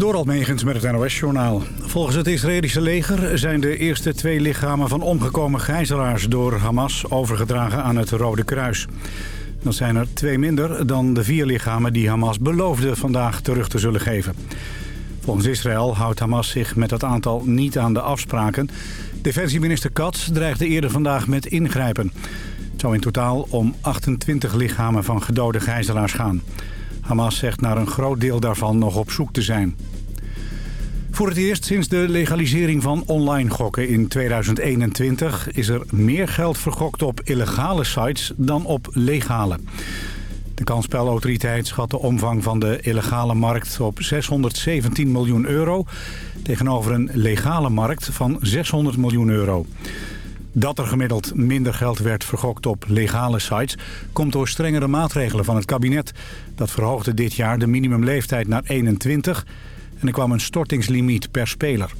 Door Almegens met het NOS-journaal. Volgens het Israëlische leger zijn de eerste twee lichamen van omgekomen gijzelaars door Hamas overgedragen aan het Rode Kruis. Dat zijn er twee minder dan de vier lichamen die Hamas beloofde vandaag terug te zullen geven. Volgens Israël houdt Hamas zich met dat aantal niet aan de afspraken. Defensieminister Katz dreigde eerder vandaag met ingrijpen. Het zou in totaal om 28 lichamen van gedode gijzelaars gaan. Hamas zegt naar een groot deel daarvan nog op zoek te zijn. Voor het eerst sinds de legalisering van online gokken in 2021... is er meer geld vergokt op illegale sites dan op legale. De kansspelautoriteit schat de omvang van de illegale markt op 617 miljoen euro... tegenover een legale markt van 600 miljoen euro. Dat er gemiddeld minder geld werd vergokt op legale sites... komt door strengere maatregelen van het kabinet. Dat verhoogde dit jaar de minimumleeftijd naar 21... en er kwam een stortingslimiet per speler.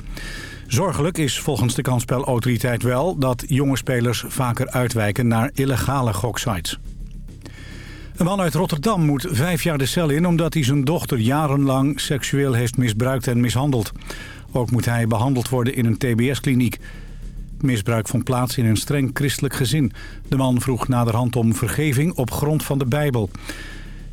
Zorgelijk is volgens de kansspelautoriteit wel... dat jonge spelers vaker uitwijken naar illegale goksites. Een man uit Rotterdam moet vijf jaar de cel in... omdat hij zijn dochter jarenlang seksueel heeft misbruikt en mishandeld. Ook moet hij behandeld worden in een tbs-kliniek... Misbruik vond plaats in een streng christelijk gezin. De man vroeg naderhand om vergeving op grond van de Bijbel.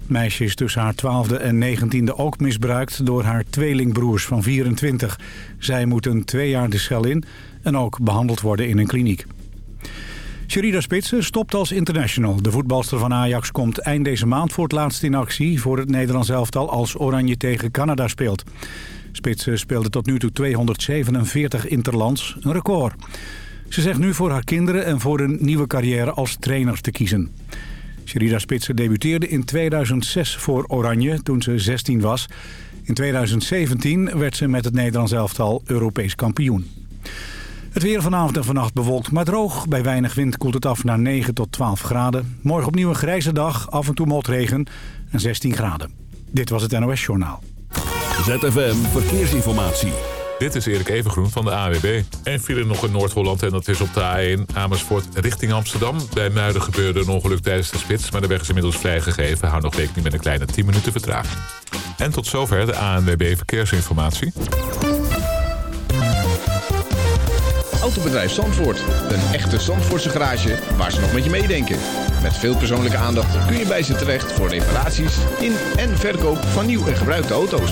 Meisje is tussen haar twaalfde en negentiende ook misbruikt door haar tweelingbroers van 24. Zij moeten twee jaar de cel in en ook behandeld worden in een kliniek. Sherida Spitsen stopt als international. De voetbalster van Ajax komt eind deze maand voor het laatst in actie... voor het Nederlands elftal als Oranje tegen Canada speelt. Spitsen speelde tot nu toe 247 interlands, een record. Ze zegt nu voor haar kinderen en voor een nieuwe carrière als trainer te kiezen. Sherida Spitsen debuteerde in 2006 voor Oranje toen ze 16 was. In 2017 werd ze met het Nederlands elftal Europees kampioen. Het weer vanavond en vannacht bewolkt maar droog. Bij weinig wind koelt het af naar 9 tot 12 graden. Morgen opnieuw een grijze dag, af en toe motregen en 16 graden. Dit was het NOS Journaal. ZFM Verkeersinformatie. Dit is Erik Evengroen van de AWB. En file nog in Noord-Holland en dat is op de A1 Amersfoort richting Amsterdam. Bij Muiden gebeurde een ongeluk tijdens de spits, maar de weg is inmiddels vrijgegeven. Hou nog rekening met een kleine 10 minuten vertraging. En tot zover de ANWB Verkeersinformatie. Autobedrijf Zandvoort. Een echte Zandvoortse garage waar ze nog met je meedenken. Met veel persoonlijke aandacht kun je bij ze terecht voor reparaties in en verkoop van nieuw en gebruikte auto's.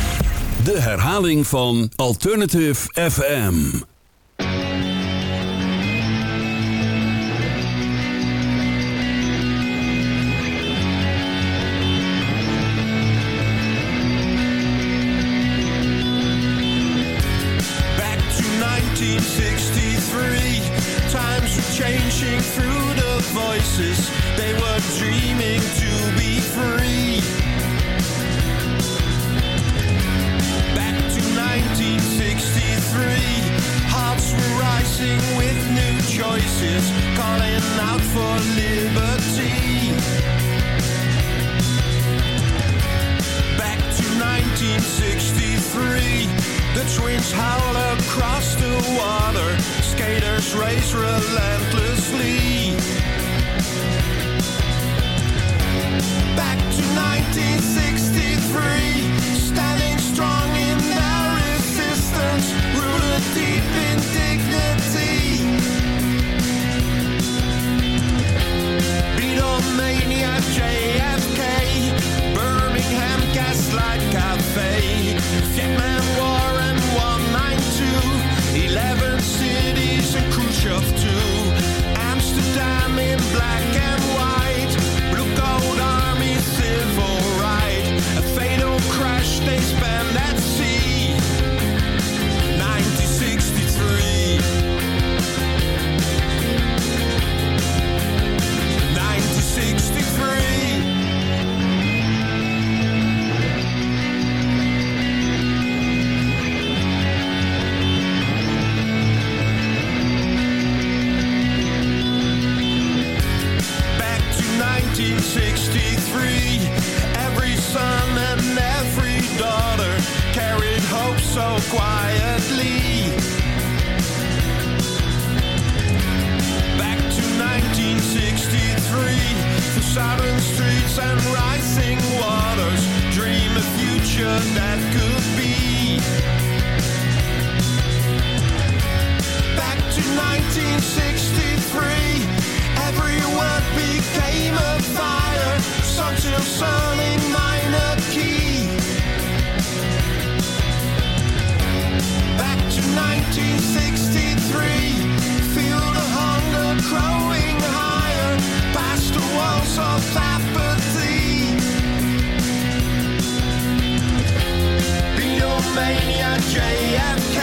de herhaling van Alternative FM. Back to 1963. Times were changing through the voices. They were dreaming rising with new choices, calling out for liberty. Back to 1963. The twins howl across the water. Skaters race relentlessly. Back to 1963. Standing strong in their resistance. Rooted quietly. Back to 1963, the siren streets and rising waters dream a future that could be. Back to 1963, every word became a fire, sun till sun. Beatlemania, JFK,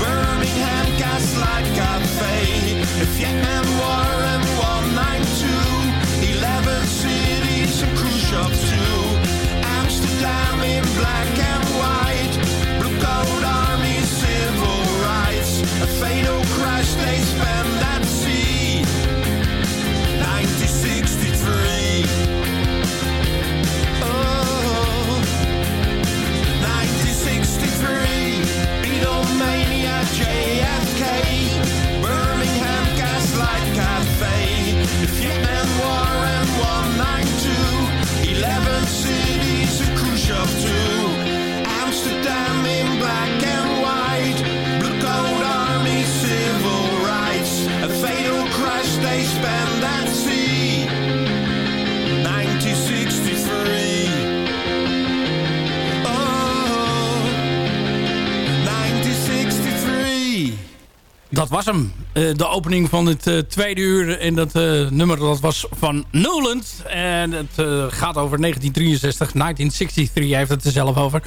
Birmingham, Gaslight Cafe, and 192, 11 cities and cruise shops too, Amsterdam in black Dat was hem. Eh, de opening van het eh, tweede uur. En dat eh, nummer dat was van Noland. En het gaat over 1963. 1963 heeft het er zelf over.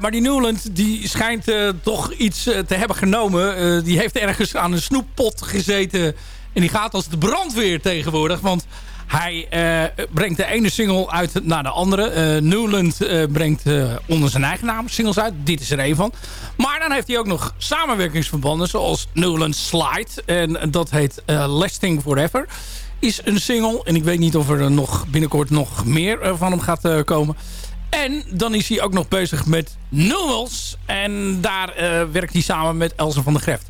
Maar die Newland die schijnt toch iets te hebben genomen. Die heeft ergens aan een snoeppot gezeten. En die gaat als de brandweer tegenwoordig. Want hij eh, brengt de ene single uit naar de andere. Eh Newland eh, brengt onder zijn eigen naam singles uit. Dit is er een van. Maar dan heeft hij ook nog samenwerkingsverbanden. Zoals Newland Slide. En dat heet Lasting Forever. Is een single. En ik weet niet of er nog binnenkort nog meer van hem gaat komen. En dan is hij ook nog bezig met Newells. En daar werkt hij samen met Elze van der Greft.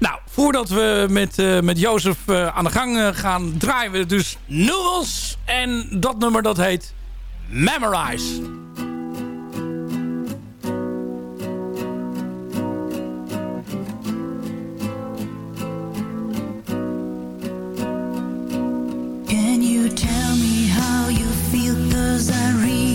Nou, voordat we met, eh, met Jozef eh, aan de gang eh, gaan... draaien we dus Newells. En dat nummer dat heet Memorize. Can you tell me how you feel? Cause I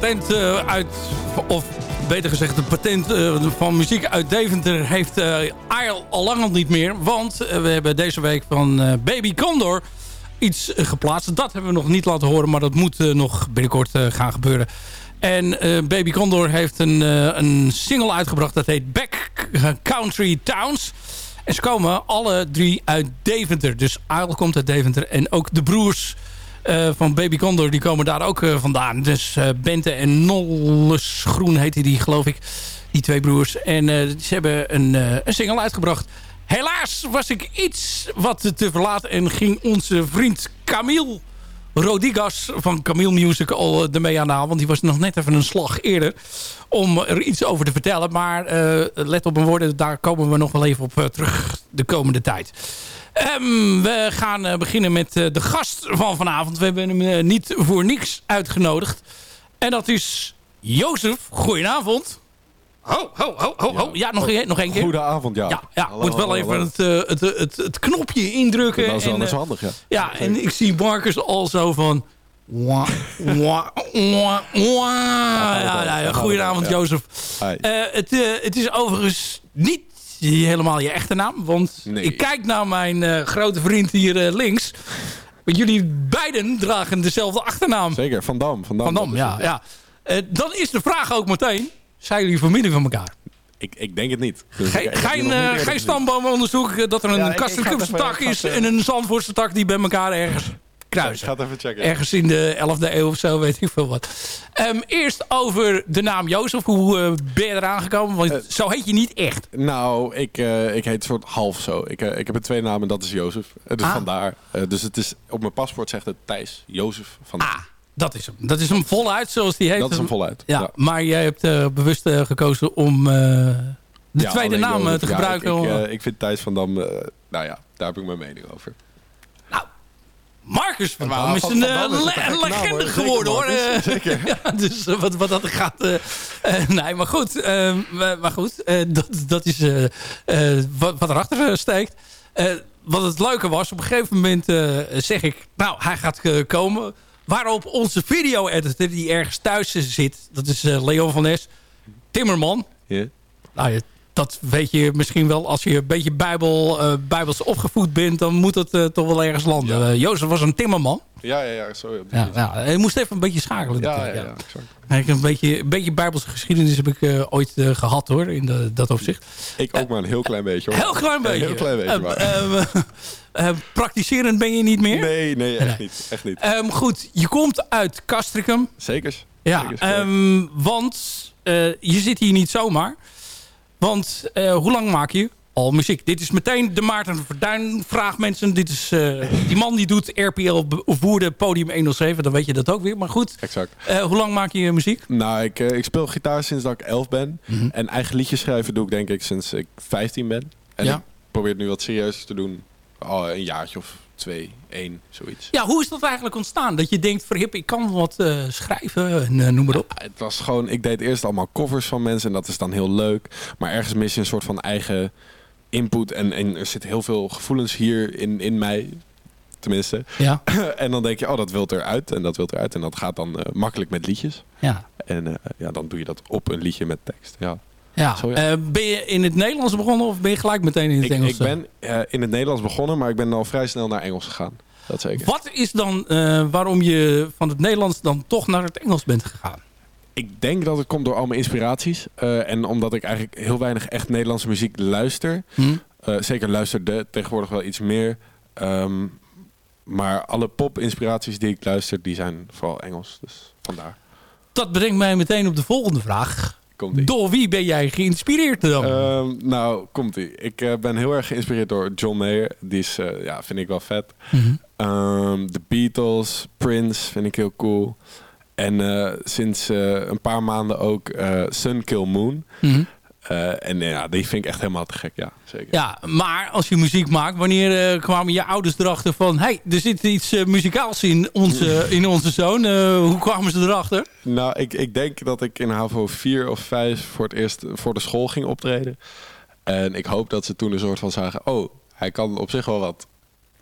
patent eh, uit... Of beter gezegd, het patent eh, van muziek uit Deventer... heeft uh, Aal al lang niet meer. Want eh, we hebben deze week van eh, Baby Condor iets eh, geplaatst. Dat hebben we nog niet laten horen, maar dat moet eh, nog binnenkort eh, gaan gebeuren. En eh, Baby Condor heeft een, eh, een single uitgebracht. Dat heet Back Country Towns. En ze komen alle drie uit Deventer. Dus Aal komt uit Deventer. En ook de broers eh, van Baby Condor, die komen daar ook eh, vandaan. Dus eh, Bente en Nolles Groen heette die, geloof ik. Die twee broers. En ze hebben een, een single uitgebracht. Helaas was ik iets wat te verlaten en ging onze vriend Camille Rodigas van Camille Music al eh, ermee aan de haal. Want die was nog net even een slag eerder om er iets over te vertellen. Maar eh, let op mijn woorden, daar komen we nog wel even op eh, terug de komende tijd. Ehm, we gaan beginnen met de gast van vanavond. We hebben hem niet voor niks uitgenodigd. En dat is Jozef. Goedenavond. Ho, ho, ho, ho, ho. Ja, nog, een- nog één keer. Goedenavond, ja. Ja, ja Hallo, moet wel hallo, even hallo. het, eh, het, het, het knopje indrukken. Dat is wel en, is eh, handig, ja. ja, en ik zie Marcus al zo van... Wah, wah, wah, wah. Ja, ja, ja, goedenavond. Jozef. Eh, het, eh, het is overigens niet helemaal je echte naam. Want Nee. ik kijk naar mijn eh, grote vriend hier links. Want jullie beiden dragen dezelfde achternaam. Zeker, Van Dam. Van Dam, Van Dam, ja. ja. Eh, dan is de vraag ook meteen... Zijn jullie familie van elkaar? Ik, ik denk het niet. Dus ik- Geen, ik eh, geen gezien. stamboomonderzoek... eh, dat er een Ja, ik- ik tak ik is... en een Zandvoortse tak die bij elkaar ergens... kruisen. Ga het even checken. Ergens in de 11e eeuw of zo, weet ik veel wat. Ehm, eerst over de naam Jozef. Hoe eh, ben je eraan gekomen? Want zo heet je niet echt. Nou, ik, eh, ik heet soort half zo. Ik, ik heb een twee namen en dat is Jozef. Dus Ah. vandaar. Eh, dus het is, op mijn paspoort zegt het Thijs Jozef van Ah, dat is hem. Dat is hem voluit, zoals die heet. Dat is hem voluit. Ja, Ja. maar jij hebt eh, bewust eh, gekozen om eh, de Ja, tweede naam te Ja, gebruiken. Ik, ik, ik vind Thijs van Dam, eh, nou ja, daar heb ik mijn mening over. Marcus van Maar Dam is Van- een le- legende geworden hoor. Zeker. ja, dus wat, wat dat gaat... nee, maar goed. maar goed, eh, dat, dat is eh, eh, wat, wat erachter steekt. Eh, wat het leuke was, op een gegeven moment eh, zeg ik... Nou, hij gaat komen. Waarop onze video-editor, die ergens thuis zit... Dat is eh, Leon van Nes. Timmerman. Ja. Nou, ja, dat weet je misschien wel. Als je een beetje bijbel, eh, bijbels opgevoed bent... dan moet het eh, toch wel ergens landen. Ja. Eh, Jozef was een timmerman. Ja, ja, ja, sorry. Ja, ja, hij moest even een beetje schakelen. ja, ja, ja, exact. Een beetje, een beetje bijbelse geschiedenis heb ik ooit eh, gehad hoor, in de, dat opzicht. Ik ook maar een heel klein beetje hoor. Heel klein beetje. Heel klein beetje, Eh, maar. eh, eh, praktiserend ben je niet meer? Nee, nee, echt niet. Echt niet. Ehm, goed, je komt uit Castricum. Zekers. Ja, Zekers, ehm, want je zit hier niet zomaar. Want eh, hoe lang maak je al muziek? Dit is meteen de Maarten Verduin vraag mensen. Dit is eh, die man die doet RPL Voerde Podium 107. Dan weet je dat ook weer. Maar goed, Exact. eh, hoe lang maak je muziek? Nou, ik, ik speel gitaar sinds dat ik elf ben. Mhm. En eigen liedjes schrijven doe ik denk ik sinds ik 15 ben. En Ja. ik probeer het nu wat serieuzer te doen. Al een jaartje of twee, één, zoiets. Ja, hoe is dat eigenlijk ontstaan? Dat je denkt, verhip, ik kan wat eh, schrijven en eh, noem maar op. Ja, Het was gewoon, ik deed eerst allemaal covers van mensen en dat is dan heel leuk. Maar ergens mis je een soort van eigen input. En, en er zit heel veel gevoelens hier in, in mij. Tenminste. Ja, en dan denk je, oh, dat wilt eruit en dat wilt eruit. En dat gaat dan eh, makkelijk met liedjes. ja. En ja, dan doe je dat op een liedje met tekst. Ja. Ja. Zo, ja. Eh, ben je in het Nederlands begonnen of ben je gelijk meteen in het Ik, Engels? ik ben eh, in het Nederlands begonnen, maar ik ben al vrij snel naar Engels gegaan. Dat zeker. Wat is dan eh, waarom je van het Nederlands dan toch naar het Engels bent gegaan? Ik denk dat het komt door al mijn inspiraties. en omdat ik eigenlijk heel weinig echt Nederlandse muziek luister. Hm? Zeker luisterde tegenwoordig wel iets meer. Ehm, maar alle pop-inspiraties die ik luister, die zijn vooral Engels. Dus vandaar. Dat brengt mij meteen op de volgende vraag. Komt ie. Door wie ben jij geïnspireerd dan? Ehm, nou, komt ie. Ik eh, ben heel erg geïnspireerd door John Mayer. Die is, eh, ja, vind ik wel vet. Mhm. Ehm, The Beatles, Prince vind ik heel cool. En eh, sinds een paar maanden ook Sun Kill Moon. Mhm. Eh, en ja, die vind ik echt helemaal te gek, ja. Zeker. Ja, maar als je muziek maakt, wanneer eh, kwamen je ouders erachter van... hey, er zit iets eh, muzikaals in onze, in onze zoon. Eh, hoe kwamen ze erachter? Nou, ik, ik denk dat ik in HAVO 4 of 5 voor het eerst voor de school ging optreden. En ik hoop dat ze toen een soort van zagen... oh, hij kan op zich wel wat.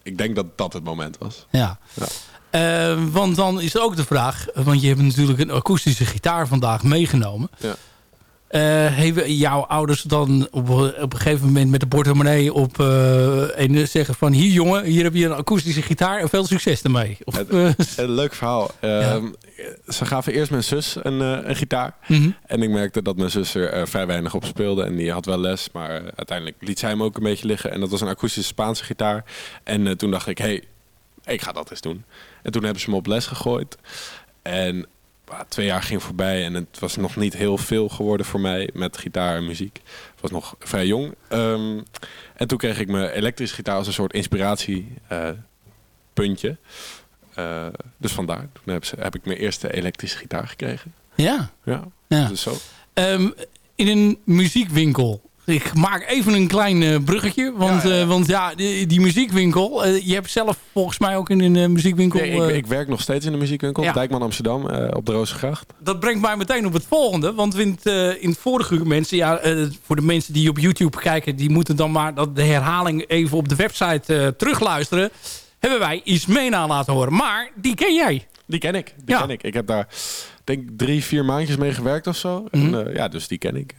Ik denk dat dat het moment was. Ja. Ja. Eh, want dan is ook de vraag... want je hebt natuurlijk een akoestische gitaar vandaag meegenomen. Ja. Eh, hebben jouw ouders dan op, op een gegeven moment met de portemonnee op eh, en zeggen van... hier jongen, hier heb je een akoestische gitaar en veel succes ermee. Of, Het- eh, Een leuk verhaal. Ehm, Ze gaven eerst mijn zus een, een gitaar. mhm. En ik merkte dat mijn zus er vrij weinig op speelde. En die had wel les, maar uiteindelijk liet zij hem ook een beetje liggen. En dat was een akoestische Spaanse gitaar. En toen dacht ik, hé, hey, ik ga dat eens doen. En toen hebben ze me op les gegooid. En twee jaar ging voorbij en het was nog niet heel veel geworden voor mij met gitaar en muziek. Ik was nog vrij jong. Ehm, en toen kreeg ik mijn elektrische gitaar als een soort inspiratiepuntje. puntje. Eh, dus vandaar. Toen heb, ze, heb ik mijn eerste elektrische gitaar gekregen. Ja, Ja, ja. dus zo. Ehm, in een muziekwinkel. Ik maak even een klein eh, bruggetje. Want Ja, ja. want ja die, die muziekwinkel. eh, je hebt zelf volgens mij ook in een eh, muziekwinkel. Nee, ik, eh, ik werk nog steeds in de muziekwinkel. Ja. Dijkman Amsterdam, eh, op de Rozengracht. dat brengt mij meteen op het volgende. Want in het, eh, in het vorige uur, mensen, ja, eh, voor de mensen die op YouTube kijken, die moeten dan maar dat de herhaling even op de website eh, terugluisteren. Hebben wij Ismena laten horen. Maar die ken jij. Die ken ik. Die ken ik. Ik heb daar denk ik drie, vier maandjes mee gewerkt of zo. Mhm. En, eh, ja, dus die ken ik.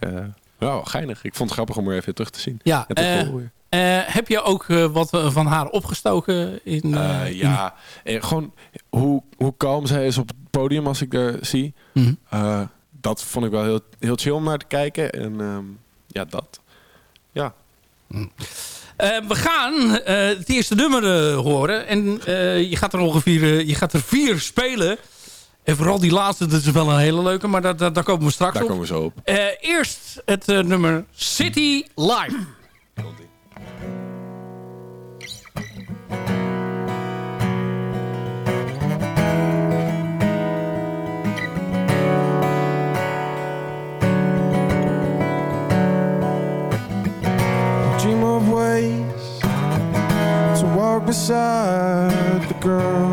Ja, geinig. Ik vond het grappig om er even terug te zien. Ja, eh, eh, heb je ook eh, wat van haar opgestoken? In, in- ja, gewoon hoe, hoe kalm zij is op het podium als ik er zie. Mhm. Dat vond ik wel heel, heel chill om naar te kijken. En ehm, ja, dat. Ja. Eh, we gaan het eerste nummer horen. En je, gaat er ongeveer, je gaat er vier spelen. En vooral die laatste, dat is wel een hele leuke. Maar daar, daar, daar komen we straks Daar op. komen we zo op. Eh, eerst het eh, nummer City Life. dream of ways to walk beside the girl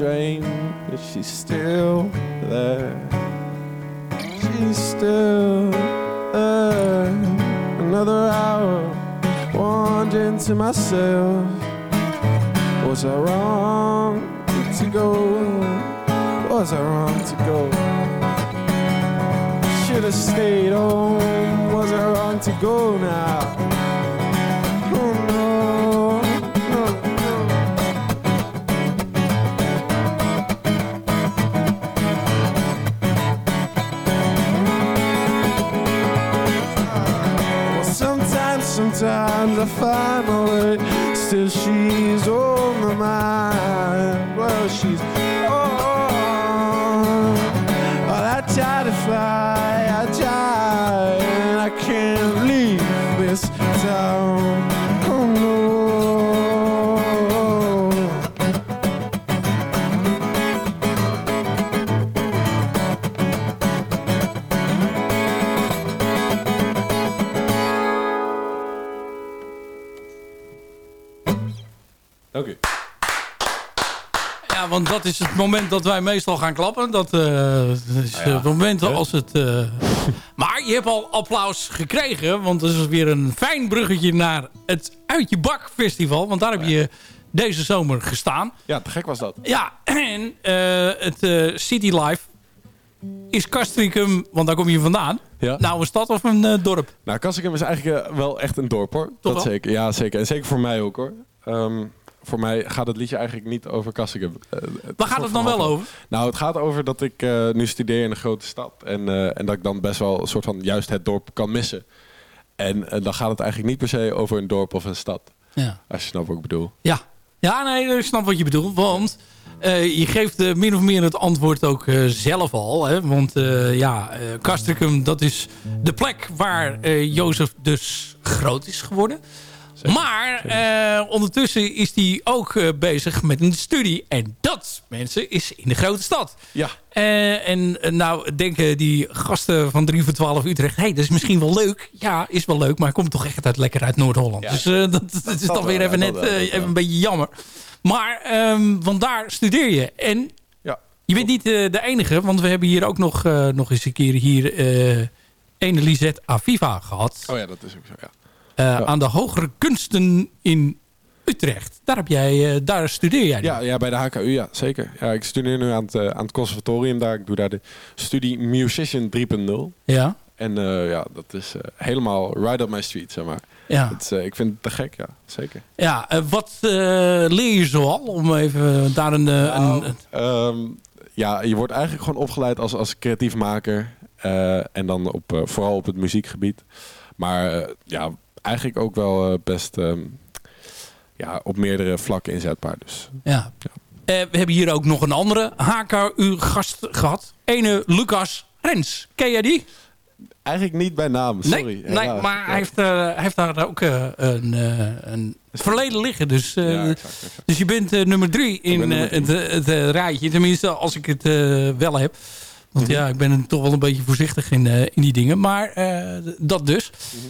of the train, is she still there? She's still there. Another hour, wandering to myself. Was I wrong to go? Was I wrong to go? Should have stayed home. Was I wrong to go now? Find my way. Still, she's on my mind. Well, she's on. Well, I try to fly, het moment dat wij meestal gaan klappen. Dat eh, is het moment als het... eh, maar je hebt al applaus gekregen. Want dat is weer een fijn bruggetje naar het Uit Je Bak Festival. Want daar heb je deze zomer gestaan. Ja, te gek was dat. Ja, en eh, het City Life is Castricum, want daar kom je vandaan. Ja. Nou, een stad of een dorp? Nou, Kassikum is eigenlijk wel echt een dorp hoor. Toch dat wel? zeker. Ja, zeker. En zeker voor mij ook hoor. Ehm, voor mij gaat het liedje eigenlijk niet over Kassikum. Eh, Waar gaat het dan wel over? Nou, het gaat over dat ik eh, nu studeer in een grote stad. En, eh, en dat ik dan best wel een soort van juist het dorp kan missen. En dan gaat het eigenlijk niet per se over een dorp of een stad. Ja. Als je snapt wat ik bedoel. Ja, ja nee, ik snap wat je bedoelt. Want je geeft min of meer het antwoord ook zelf al. Hè? Want ja, Castricum, dat is de plek waar Jozef dus groot is geworden. Maar eh, ondertussen is hij ook eh, bezig met een studie. En dat, mensen, is in de grote stad. Ja. Eh, en nou denken die gasten van 3 voor 12 Utrecht... hé, hey, dat is misschien wel leuk. Ja, is wel leuk, maar hij komt toch echt uit, lekker uit Noord-Holland. Ja. Dus dat, dat is dan weer even net even een beetje jammer. Maar, ehm, want daar studeer je. En Ja. je bent niet de enige, want we hebben hier ook nog, nog eens een keer hier... eh ene Lisette Aviva gehad. Oh ja, dat is ook zo, ja. Eh, Aan de hogere kunsten in Utrecht. Daar, heb jij, eh, daar studeer jij nu. Ja, ja, bij de HKU, ja, zeker. Ja, ik studeer nu aan het, eh, aan het conservatorium daar. Ik doe daar de studie Musician 3.0. Ja, En ja, dat is helemaal right up my street, zeg maar. ja. Het, ik vind het te gek, ja, zeker. ja wat leer je zoal? Om even daar een... eh, Nou, een ehm, ja, je wordt eigenlijk gewoon opgeleid als, als creatief maker. en dan op, vooral op het muziekgebied. Maar ja, eigenlijk ook wel eh, best ehm, ja, op meerdere vlakken inzetbaar. Dus ja. Eh, we hebben hier ook nog een andere HKU-gast gehad. Ene Lucas Rens. Ken jij die? eigenlijk niet bij naam, sorry. nee, nee maar hij heeft, eh, hij heeft daar ook eh, een, eh, een verleden liggen. Dus, eh, Ja, exact, exact. dus je bent eh, nummer drie in nummer eh, het, het rijtje. Tenminste, als ik het eh, wel heb. Want Mhm. ja, ik ben toch wel een beetje voorzichtig in, eh, in die dingen. Maar eh, dat dus. Ehm,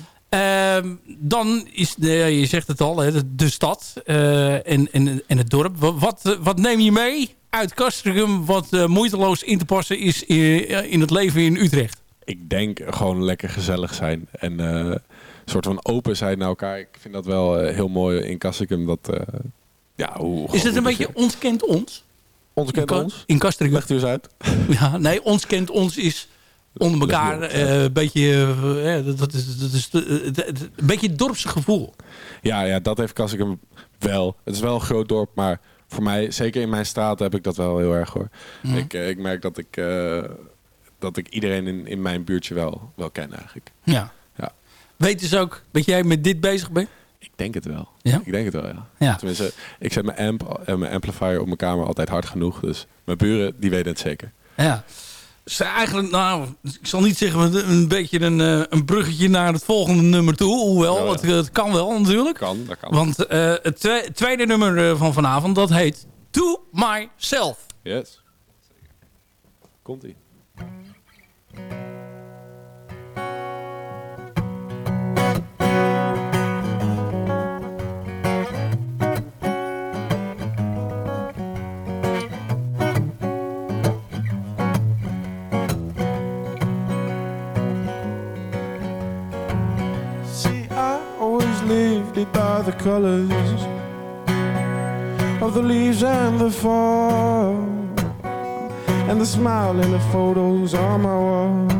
dan is, de, je zegt het al, de, de stad eh, en, en, en het dorp. Wat, wat, neem je mee uit Castricum wat eh, moeiteloos in te passen is in, in het leven in Utrecht? Ik denk gewoon lekker gezellig zijn. En eh, een soort van open zijn naar elkaar. Ik vind dat wel eh, heel mooi in Kassikum. Dat, eh, ja, hoe, Is het een beetje ons kent ons? Ons kent in, ons? In Castricum. Legt u eens uit. Ja, nee, ons kent ons is onder elkaar eh, een beetje, ja, dat, is, dat is een beetje het dorpse gevoel. Ja, ja, dat heeft Kassikum wel. Het is wel een groot dorp, maar voor mij, zeker in mijn straat, heb ik dat wel heel erg hoor. Mhm. Ik, ik merk dat ik, eh, dat ik iedereen in, in mijn buurtje wel, wel ken eigenlijk. Ja. Ja. Weet dus ook dat jij met dit bezig bent? Ik denk het wel. Ja? Ik denk het wel, ja. Ja. Tenminste, ik zet mijn amp en mijn amplifier op mijn kamer altijd hard genoeg. Dus mijn buren, die weten het zeker. Ja. Dus eigenlijk, nou, ik zal niet zeggen een- beetje een, eh, een bruggetje naar het volgende nummer toe. Hoewel, Ja, ja. Het, het kan wel natuurlijk. Kan, dat kan. Want eh, het twe- tweede nummer eh, van vanavond, dat heet To Myself. Yes. Komt-ie. It by the colors of the leaves and the fall, and the smile in the photos on my wall.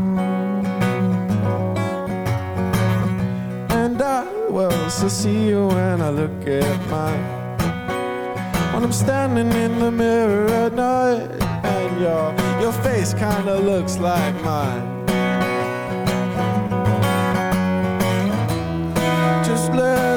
And I will still see you when I look at mine. When I'm standing in the mirror at night, and your your face kinda looks like mine. explode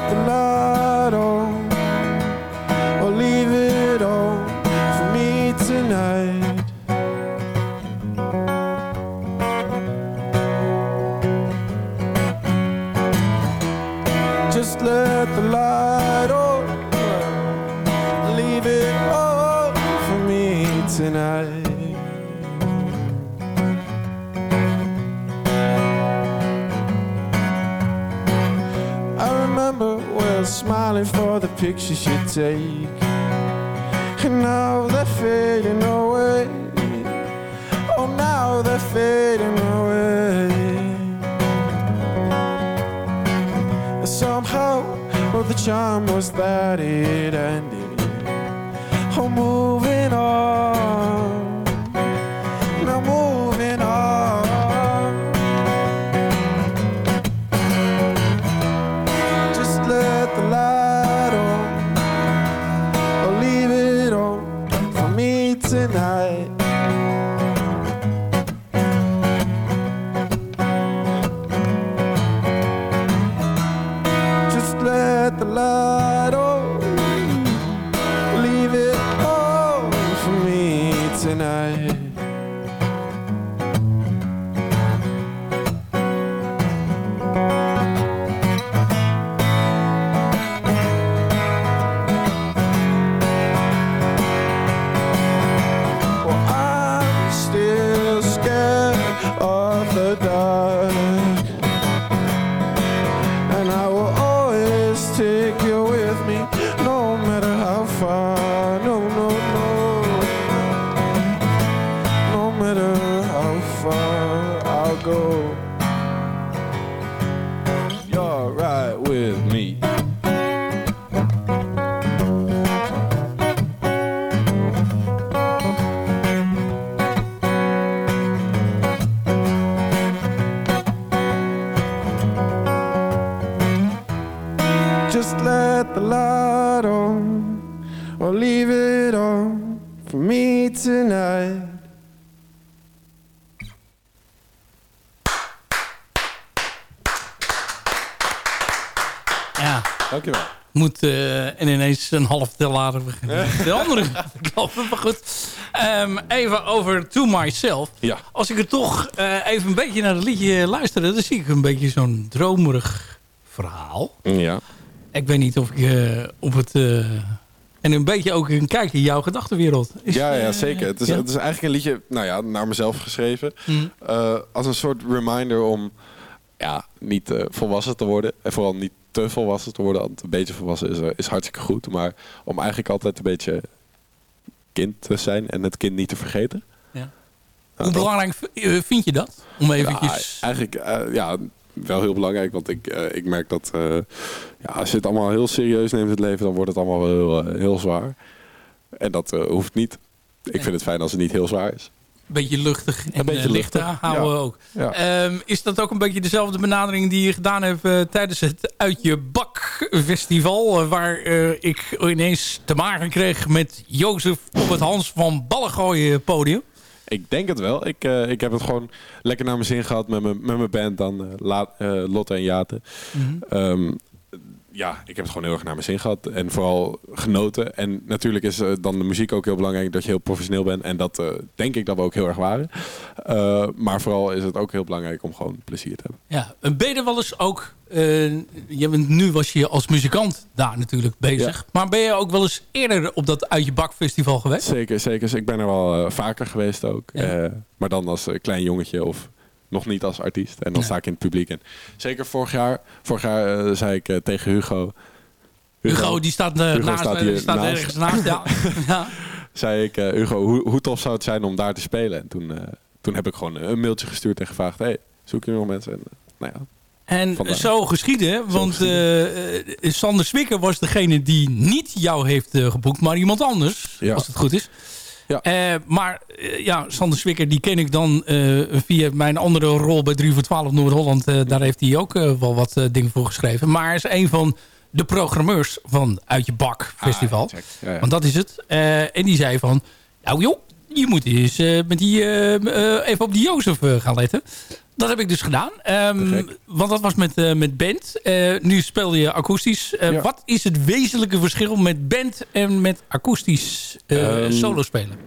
smiling for the pictures you take. And now they're fading away. Oh now they're fading away. Somehow, well the charm was that it ended. Oh moving on tonight. Moet eh, en ineens een half tel later beginnen. De andere klappen, maar goed. Ehm, even over To Myself. Ja. Als ik er toch eh, even een beetje naar het liedje luister... dan zie ik een beetje zo'n dromerig verhaal. Ja. Ik weet niet of ik eh, op het... en een beetje ook een kijkje in jouw gedachtenwereld. Is, Ja, ja, zeker. Het is, ja? het is eigenlijk een liedje nou ja, naar mezelf geschreven. Mm. Als een soort reminder om ja, niet volwassen te worden. En vooral niet te volwassen te worden. Een beetje volwassen is, eh, is hartstikke goed. Maar om eigenlijk altijd een beetje kind te zijn en het kind niet te vergeten. Ja. Hoe belangrijk eh, vind je dat? Om Ja, eventjes... eigenlijk eh, ja, wel heel belangrijk. Want ik, ik merk dat ja, als je het allemaal heel serieus neemt het leven, dan wordt het allemaal wel heel, heel zwaar. En dat hoeft niet. Ik vind het fijn als het niet heel zwaar is. Beetje luchtig en Een beetje eh, licht luchtig, houden ja. ook. Ja. Ehm, is dat ook een beetje dezelfde benadering die je gedaan hebt eh, tijdens het Uit Je Bak festival? eh, waar ik ineens te maken kreeg met Jozef op het Hans van Ballengooien podium. Ik denk het wel. Ik, ik heb het gewoon lekker naar mijn zin gehad met mijn, met mijn band dan. Lotte en Jate. Ja, ik heb het gewoon heel erg naar mijn zin gehad. En vooral genoten. En natuurlijk is eh, dan de muziek ook heel belangrijk. Dat je heel professioneel bent. En dat eh, denk ik dat we ook heel erg waren. Eh, maar vooral is het ook heel belangrijk om gewoon plezier te hebben. Ja, ben je er wel eens ook... je bent, nu was je als muzikant daar natuurlijk bezig. Maar ben je ook wel eens eerder op dat Uit Je Bak festival geweest? Zeker, zeker. Dus ik ben er wel vaker geweest ook. Ja. Maar dan als klein jongetje of nog niet als artiest. En dan sta ik in het publiek. En zeker vorig jaar, vorig jaar eh, zei ik eh, tegen Hugo... Hugo, die staat, eh, Hugo naast, staat me, hier die staat naast. ergens naast. Ja. ja. zei ik, Hugo, hoe, hoe tof zou het zijn om daar te spelen? En toen, toen heb ik gewoon een mailtje gestuurd en gevraagd... Hey, zoek je nog mensen? En, nou ja, En Vandaar. zo geschieden, want eh, Sander Swikker was degene die niet jou heeft geboekt, maar iemand anders, Ja. als het goed is. Ja. Eh, maar eh, ja, Sander Swikker, die ken ik dan eh, via mijn andere rol bij 3 voor 12 Noord-Holland. Daar heeft hij ook wel wat dingen voor geschreven. Maar hij is een van de programmeurs van Uit Je Bak Festival. Ah, check. Ja, ja. Want dat is het. En die zei van, nou joh, je moet eens eh, met die, eh, eh, even op die Jozef gaan letten. Dat heb ik dus gedaan. Ehm, want dat was met, eh, met band. Nu speel je akoestisch. Ja. Wat is het wezenlijke verschil met band en met akoestisch Ehm, solo spelen?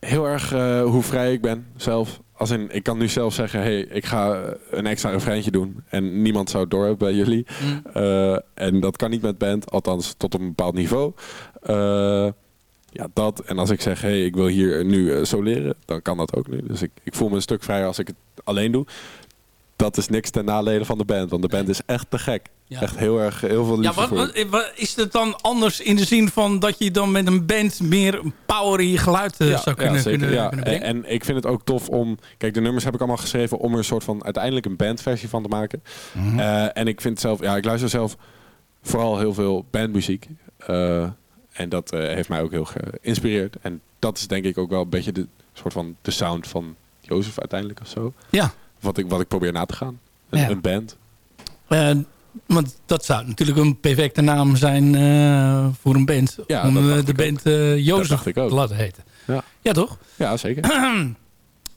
heel erg hoe vrij ik ben zelf. Als in, ik kan nu zelf zeggen, hey, ik ga een extra refreintje doen. En niemand zou het door hebben bij jullie. Mm. En dat kan niet met band, althans tot op een bepaald niveau. Eh, ja, dat. En als ik zeg, hey, ik wil hier nu eh, soleren, dan kan dat ook nu. Dus ik, ik voel me een stuk vrijer als ik het alleen doe. Dat is niks ten nadele van de band, want de band is echt te gek. Ja. Echt heel erg, heel veel Ja, liefde wat, voor. wat, wat- is het dan anders in de zin van dat je dan met een band meer power in je geluid eh, zou kunnen, zeker, kunnen, ja. kunnen En, brengen? en ik vind het ook tof om... Kijk, de nummers heb ik allemaal geschreven om er een soort van uiteindelijk een bandversie van te maken. Mhm. Eh, en ik vind zelf... Ja, ik luister zelf vooral heel veel bandmuziek. Eh, en dat eh, heeft mij ook heel geïnspireerd. En dat is denk ik ook wel een beetje de soort van de sound van Jozef uiteindelijk of zo. Ja. Wat ik, wat ik probeer na te gaan. Een, Ja. een band. Eh, want dat zou natuurlijk een perfecte naam zijn eh, voor een band. Ja, om de band Jozef dacht ik ook. te laten heten. Ja. ja toch? Ja, zeker.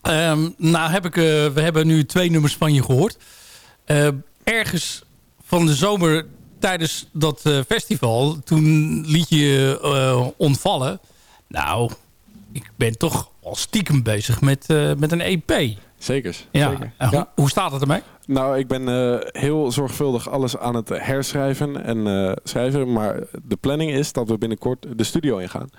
Ehm, nou heb ik, we hebben nu twee nummers van je gehoord. Eh, ergens van de zomer tijdens dat eh, festival, toen liet je eh, ontvallen. Nou, ik ben toch al stiekem bezig met, eh, met een EP. Zekers. Ja. zeker. Ja. Hoe staat het ermee? Nou, ik ben heel zorgvuldig alles aan het herschrijven en schrijven. Maar de planning is dat we binnenkort de studio ingaan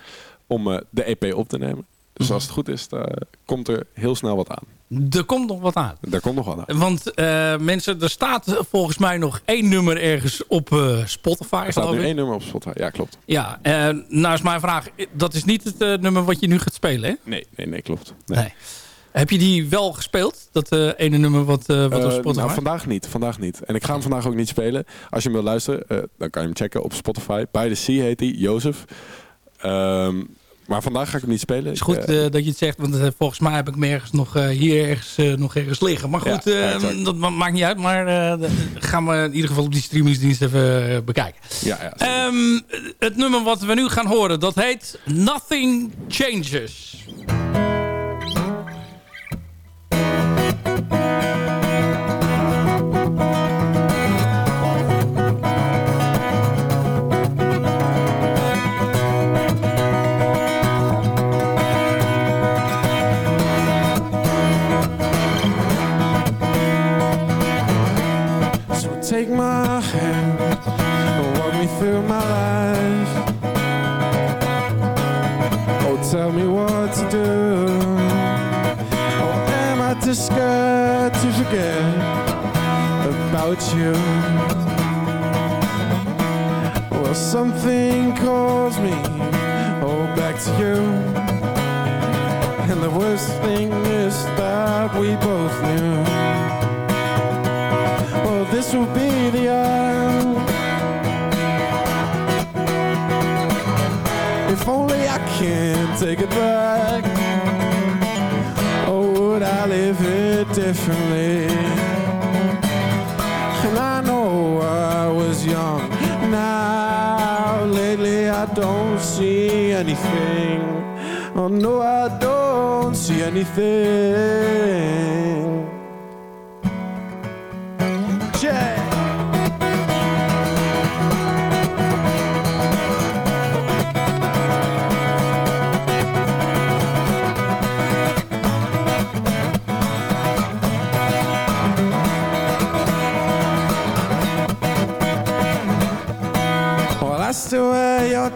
om de EP op te nemen. Dus als het goed is, dan komt er heel snel wat aan. Er komt nog wat aan. Daar komt nog wat aan. Want eh, mensen, er staat volgens mij nog één nummer ergens op eh, Spotify. Er staat nu ik. één nummer op Spotify. Ja, klopt. Ja, eh, nou is mijn vraag. Dat is niet het eh, nummer wat je nu gaat spelen, hè? Nee, nee, nee, klopt. Nee. Nee. Heb je die wel gespeeld? Dat eh, ene nummer wat, eh, wat op Eh, Spotify? nou, vandaag niet. Vandaag niet. En ik ga hem vandaag ook niet spelen. Als je hem wil luisteren, eh, dan kan je hem checken op Spotify. By the Sea heet hij, Jozef. Ehm, maar vandaag ga ik hem niet spelen. Het is goed eh, eh, dat je het zegt, want eh, volgens mij heb ik hem ergens nog eh, hier ergens, nog ergens liggen. Maar goed, ja, dat ma- maakt niet uit. Maar gaan we in ieder geval op die streamingsdienst even bekijken. ja, ja. Ehm, het nummer wat we nu gaan horen, dat heet Nothing Changes. Take my hand and walk me through my life. Oh, tell me what to do. Oh, am I too scared to forget about you? Well, something calls me, oh, back to you. And the worst thing is that we both knew. This will be the end. If only I can take it back. Or would I live it differently? And I know I was young. Now, lately, I don't see anything. Oh, no, I don't see anything.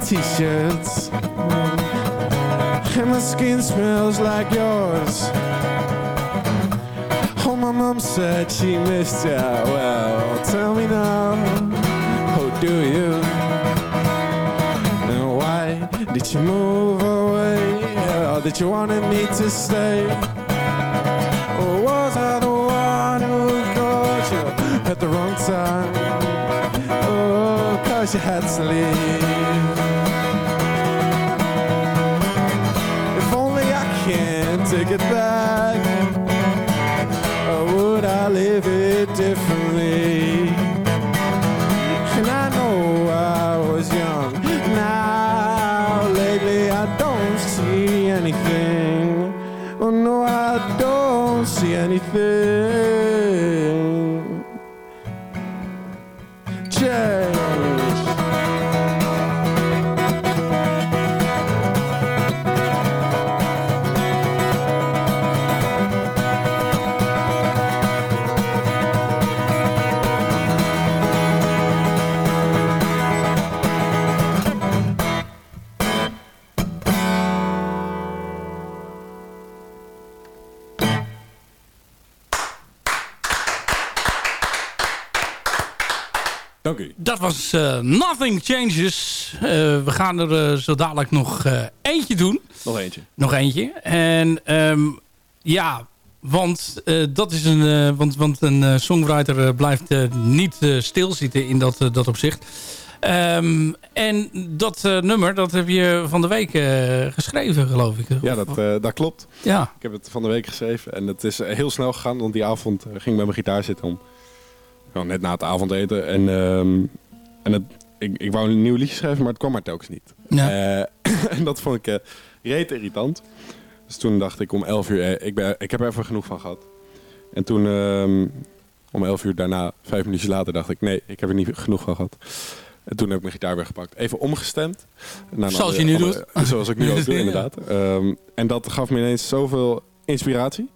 T-shirts And my skin smells like yours Oh, my mom said she missed you Well, tell me now Oh, do you? And why did you move away? Or did you wanted me to stay? Or was I the one who caught you at the wrong time? Oh, cause you had to leave. Eh, Nothing Changes. Eh, we gaan er eh, zo dadelijk nog eentje doen. Nog eentje. Nog eentje. En ehm, ja, want dat is een. want, want een songwriter blijft niet stilzitten in dat, dat opzicht. Ehm, en dat nummer, dat heb je van de week geschreven, geloof ik. Ja, dat, dat klopt. Ja, Ik heb het van de week geschreven en het is heel snel gegaan, want die avond ging ik met mijn gitaar zitten om net na het avondeten. En, ehm, en het, ik, ik wou een nieuw liedje schrijven, maar het kwam maar telkens niet. ja. Eh, en dat vond ik eh reet irritant. Dus toen dacht ik om 11 uur, eh, ik, ben, ik heb er even genoeg van gehad. En toen ehm, om 11 uur daarna, vijf minuutjes later, dacht ik nee, ik heb er niet genoeg van gehad. En toen heb ik mijn gitaar weer gepakt. Even omgestemd. naar Zoals je nu andere- Zoals ik nu ook doe, inderdaad. Ehm, en dat gaf me ineens zoveel inspiratie.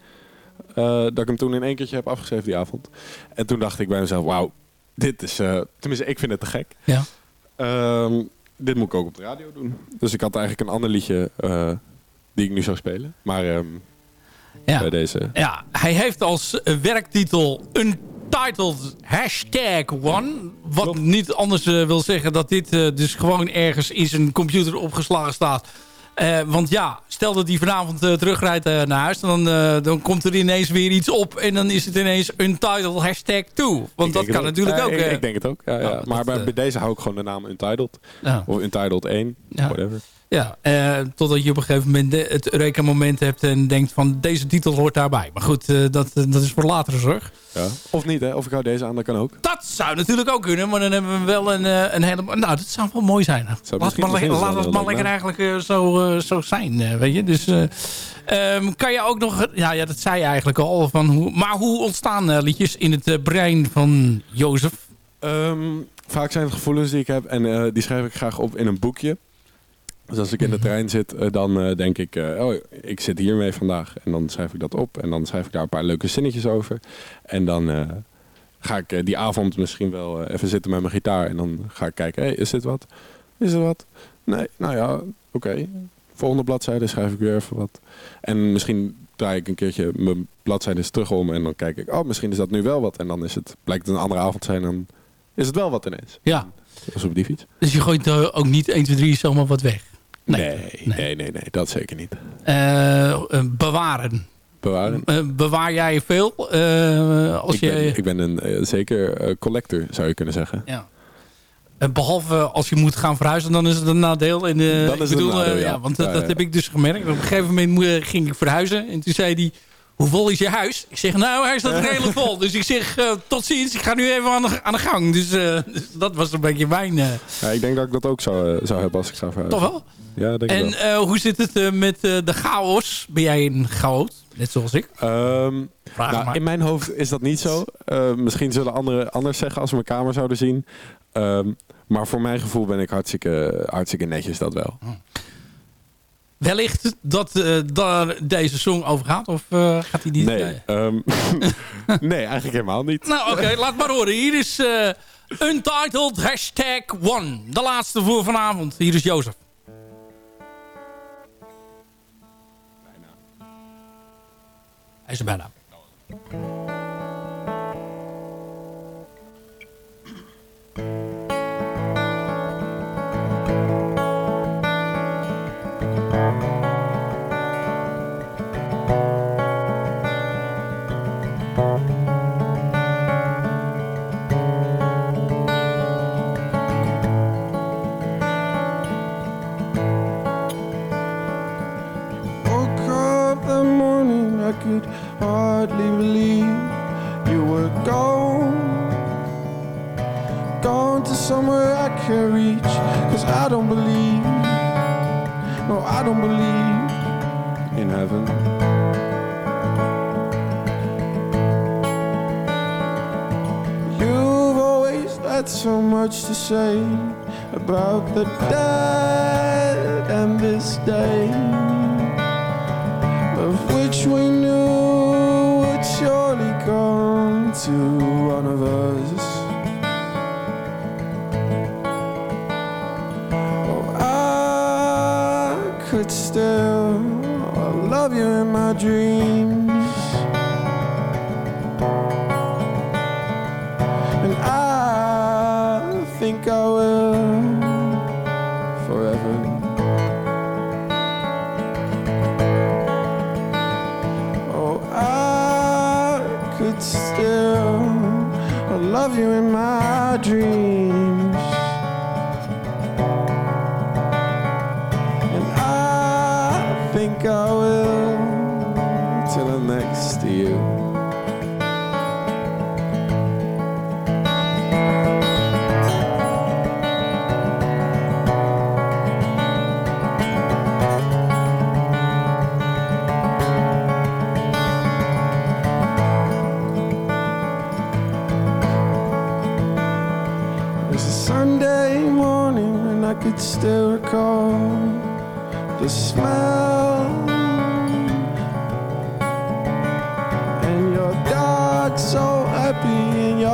dat ik hem toen in één keertje heb afgeschreven die avond. En toen dacht ik bij mezelf, wauw, dit is... eh, tenminste, ik vind het te gek. ja. Ehm, dit moet ik ook op de radio doen. Dus ik had eigenlijk een ander liedje eh, die ik nu zou spelen. Maar ehm, Ja. bij deze... Ja, hij heeft als werktitel Untitled Hashtag One. Wat niet anders eh, wil zeggen dat dit dus gewoon ergens in zijn computer opgeslagen staat. Eh, want ja, stel dat hij vanavond eh, terugrijdt eh, naar huis... Dan, dan komt er ineens weer iets op... en dan is het ineens Untitled Hashtag 2. Want dat kan natuurlijk ook. Ik, ik denk het ook, ja, ja. dat, maar bij, bij deze hou ik gewoon de naam Untitled. Of Untitled 1, Ja. whatever. Ja, eh, totdat je op een gegeven moment het Eureka-moment hebt... en denkt van deze titel hoort daarbij. Maar goed, eh, dat, eh, dat is voor latere zorg. Ja. Of niet, hè? Of ik hou deze aan, dat kan ook. Dat zou natuurlijk ook kunnen, maar dan hebben we wel een, eh, een hele... Nou, dat zou wel mooi zijn. Laat, maar, laat het maar lekker eigenlijk eh, zo, zo zijn, weet je. Dus eh, ehm, kan je ook nog... Ja, ja, dat zei je eigenlijk al. Van hoe, maar hoe ontstaan liedjes in het brein van Jozef? Ehm, vaak zijn het gevoelens die ik heb en die schrijf ik graag op in een boekje. Dus als ik in de trein zit, eh, dan eh, denk ik, eh, oh, ik zit hiermee vandaag. En dan schrijf ik dat op en dan schrijf ik daar een paar leuke zinnetjes over. En dan ga ik die avond misschien wel even zitten met mijn gitaar. En dan ga ik kijken, hey, is dit wat? Is er wat? Nee, nou ja, oké. Volgende bladzijde schrijf ik weer even wat. En misschien draai ik een keertje mijn bladzijde terug om en dan kijk ik, oh, misschien is dat nu wel wat. En dan is het, blijkt het een andere avond zijn, dan is het wel wat ineens. Ja, Dat is op die fiets. dus je gooit ook niet 1, 2, 3 zomaar wat weg. Nee. Nee, nee, nee, nee, dat zeker niet. Eh, eh, bewaren. Bewaren. Eh, bewaar jij veel? Als Ik je, ben, ik ben een zeker collector, zou je kunnen zeggen. Ja. Eh, behalve als je moet gaan verhuizen, dan is het een nadeel. En, ik is het een bedoel, eh, nadeel, ja. want dat, Ja, dat ja. heb ik dus gemerkt. Op een gegeven moment ging ik verhuizen. En toen zei hij, hoe vol is je huis? Ik zeg, nou, hij staat redelijk vol. Dus ik zeg, eh, tot ziens. Ik ga nu even aan de, aan de gang. Dus, eh, dus dat was een beetje mijn... eh, Ja, ik denk dat ik dat ook zou, zou hebben als ik zou verhuizen. toch wel? Ja, denk ik En wel. eh, hoe zit het met de chaos? Ben jij een chaot? Net zoals ik. Ehm, nou, in mijn hoofd is dat niet zo. Misschien zullen anderen anders zeggen als we mijn kamer zouden zien. Ehm, maar voor mijn gevoel ben ik hartstikke, hartstikke netjes dat wel. Wellicht dat eh, daar deze song over gaat? Of eh, gaat hij niet? Nee, Nee. ehm, nee, eigenlijk helemaal niet. Nou, oké, laat maar horen. Hier is eh, Untitled Hashtag One. De laatste voor vanavond. Hier is Jozef. Hij is er bijna. Don't believe In heaven. You've always had so much to say about the dead and this day, you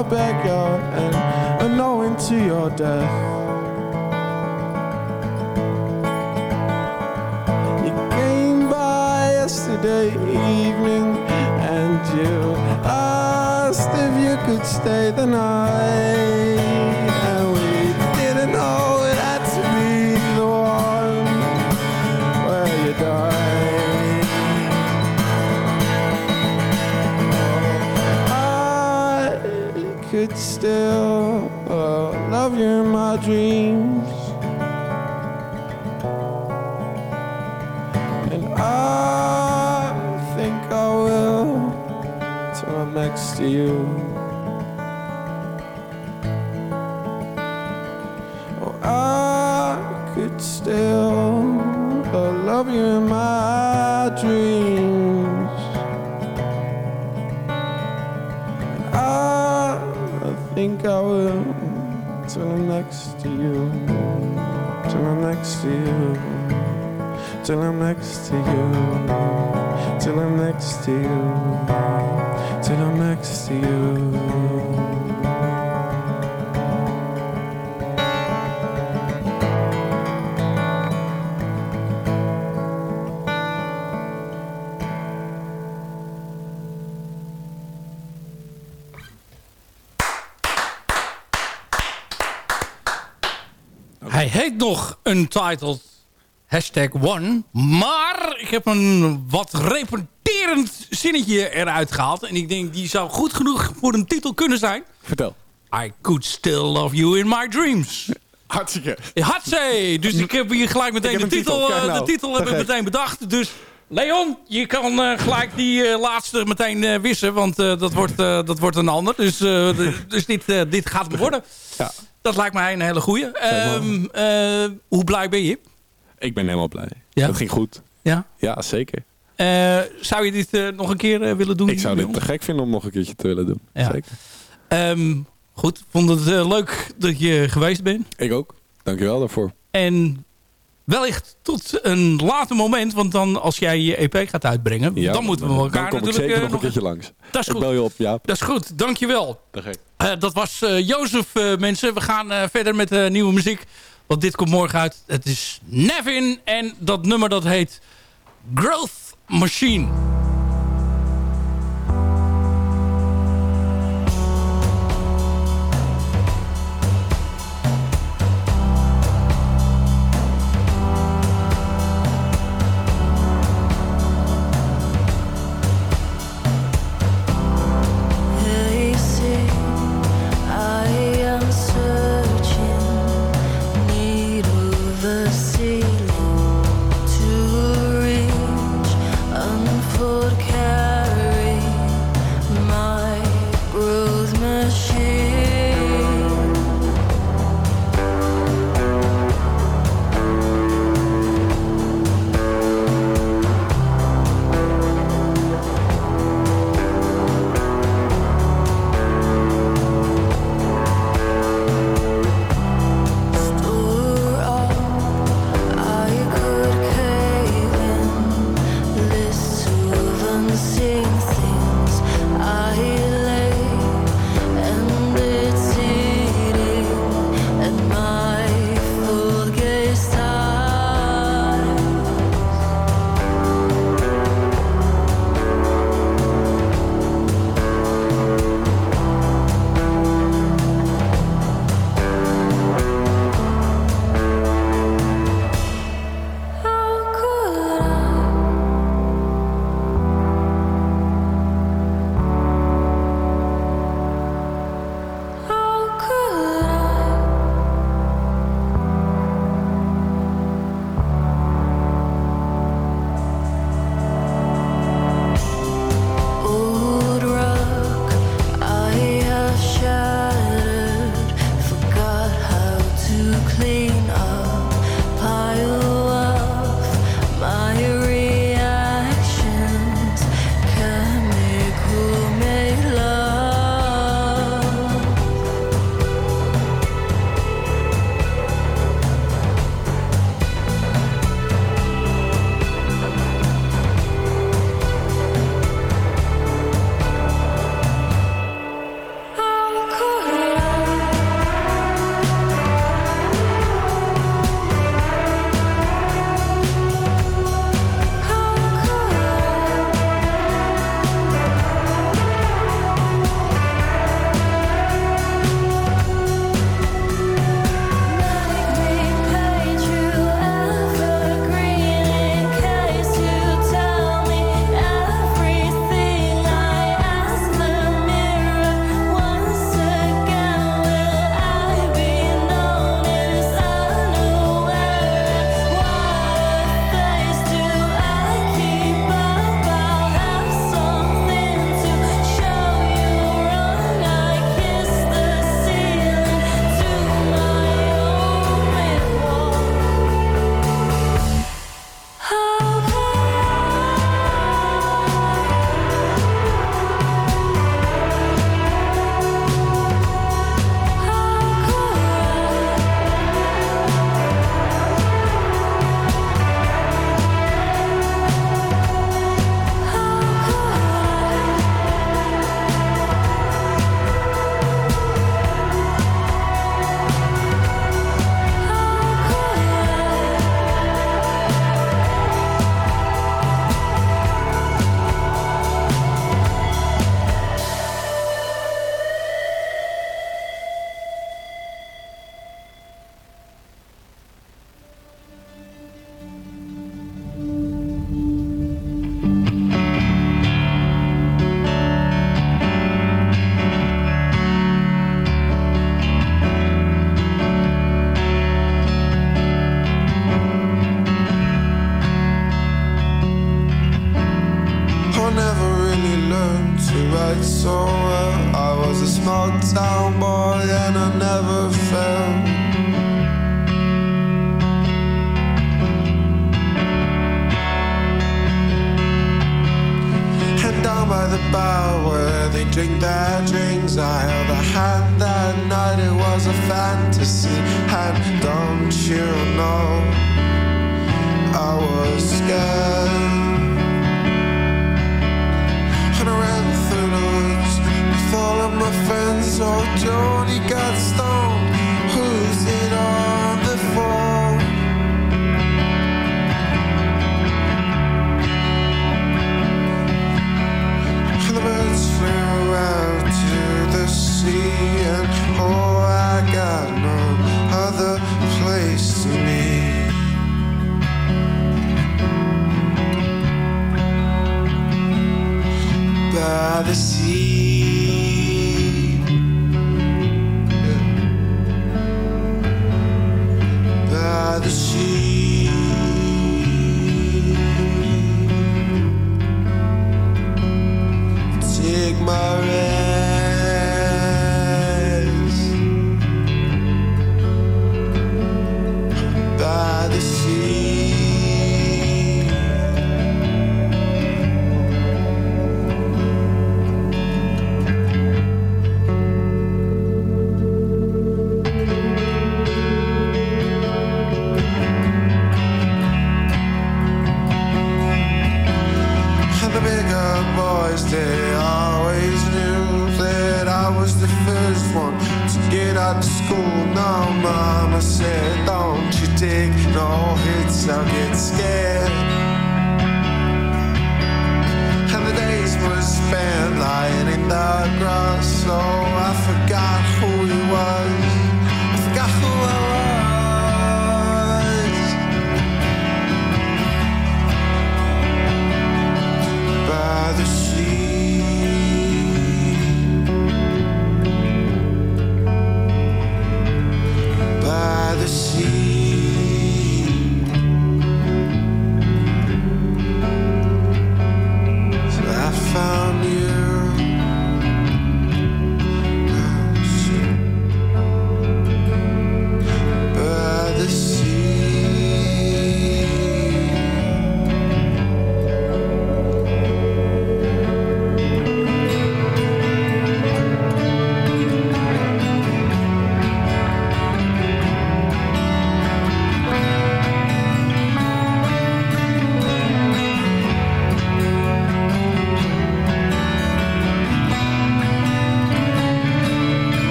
your backyard and unknowing to your death. You came by yesterday evening, and you asked if you could stay the night. Still uh, love you in my dreams. And I think I will till I'm next to you. Think I will till I'm next to you. Till I'm next to you. Till I'm next to you. Till I'm next to you. Till I'm next to you. Untitled hashtag one. Maar ik heb een wat repeterend zinnetje eruit gehaald. En ik denk, die zou goed genoeg voor een titel kunnen zijn. Vertel. I could still love you in my dreams. Hartstikke. Hatsé! Dus ik heb hier gelijk meteen Ik de titel, titel. Eh, nou, de titel heb te ik gek. meteen bedacht. Dus Leon, je kan eh, gelijk die eh, laatste meteen wissen. Want dat, wordt, dat wordt een ander. Dus, dus dit, dit gaat hem worden. Ja. Dat lijkt mij een hele goeie. Ehm, eh, hoe blij ben je? Ik ben helemaal blij. Ja? Dat ging goed. Ja. Ja, zeker. Eh, zou je dit eh, nog een keer willen doen? Ik zou dit te gek vinden om nog een keertje te willen doen. Ja. Zeker. Ehm, goed, vond het leuk dat je geweest bent. Ik ook. Dankjewel daarvoor. En wellicht tot een later moment. Want dan als jij je EP gaat uitbrengen. Ja, dan moeten we elkaar Dan kom ik natuurlijk zeker eh, nog een keertje langs. Dat is Ik goed. bel je op, Jaap. Dat is goed, dankjewel. Eh dat was eh Jozef, mensen. We gaan verder met nieuwe muziek. Want dit komt morgen uit. Het is Nevin. En dat nummer dat heet Growth Machine.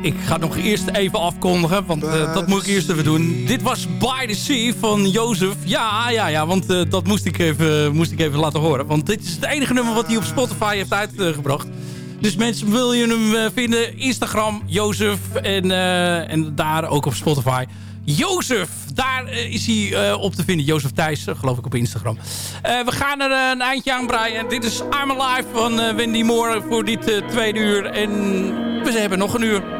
Ik ga nog eerst even afkondigen, want eh, dat moet ik eerst even doen. Dit was By the Sea van Jozef. Ja, ja, ja, want eh, dat moest ik, even, moest ik even laten horen. Want dit is het enige nummer wat hij op Spotify heeft uitgebracht. Dus mensen, wil je hem eh, vinden? Instagram, Jozef. En, en daar ook op Spotify. Jozef, daar is hij op te vinden. Jozef Thijs, geloof ik op Instagram. We gaan er een eindje aan breien. Dit is I'm Alive van Wendy Moore voor dit tweede uur. En we hebben nog een uur.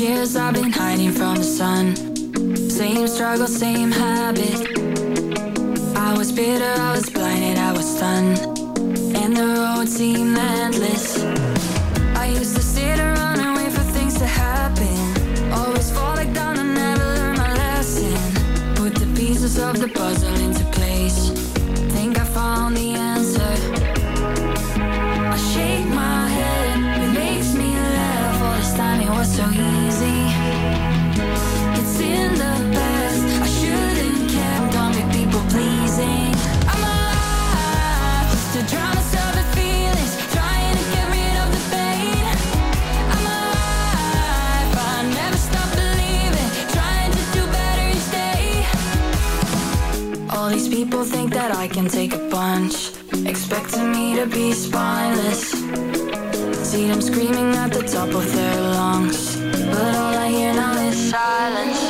Years I've been hiding from the sun. Same struggle, same habit. I was bitter, I was blinded, I was stunned. And the road seemed endless. I used to sit around and wait for things to happen. Always fall back down and never learn my lesson. Put the pieces of the puzzle into place. Think I found the think that I can take a punch. Expecting me to be spineless. See them screaming at the top of their lungs. But all I hear now is silence.